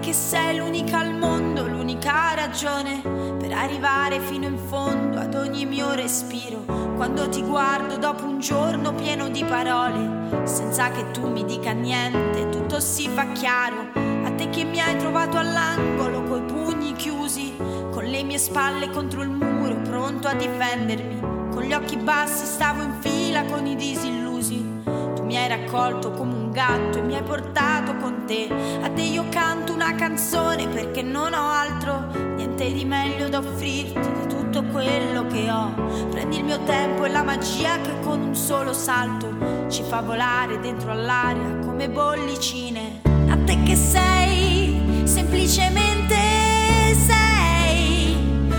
che sei l'unica al mondo, l'unica ragione per arrivare fino in fondo ad ogni mio respiro. Quando ti guardo dopo un giorno pieno di parole, senza che tu mi dica niente, tutto si fa chiaro. A te che mi hai trovato all'angolo coi pugni chiusi, con le mie spalle contro il muro, pronto a difendermi. Con gli occhi bassi stavo in fila con i disillusi. Hai raccolto come un gatto e mi hai portato con te. A te io canto una canzone perché non ho altro, niente di meglio da offrirti di tutto quello che ho. Prendi il mio tempo e la magia che con un solo salto ci fa volare dentro all'aria come bollicine. A te che sei semplicemente sei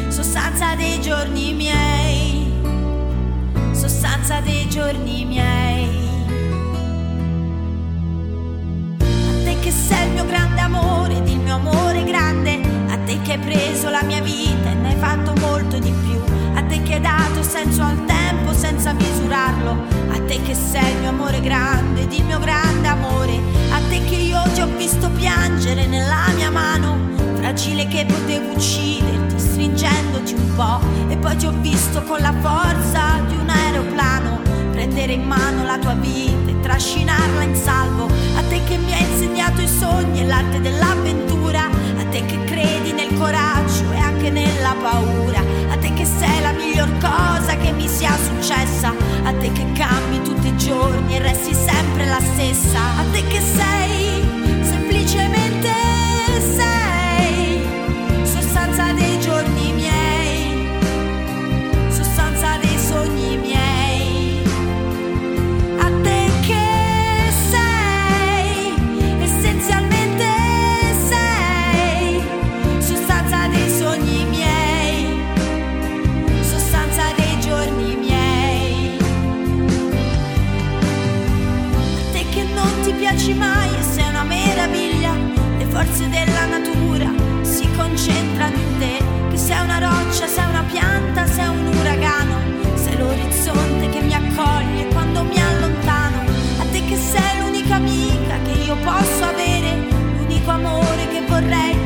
sostanza dei giorni miei, sostanza dei giorni miei. Hai preso la mia vita e ne hai fatto molto di più, a te che hai dato senso al tempo senza misurarlo, a te che sei il mio amore grande ed il mio grande amore, a te che io ti ho visto piangere nella mia mano, fragile che potevo ucciderti stringendoti un po' e poi ti ho visto con la forza di un aeroplano. Prendere in mano la tua vita e trascinarla in salvo. A te che mi hai insegnato i sogni e l'arte dell'avventura. A te che credi nel coraggio e anche nella paura. A te che sei la miglior cosa che mi sia successa. A te che cambi vorrei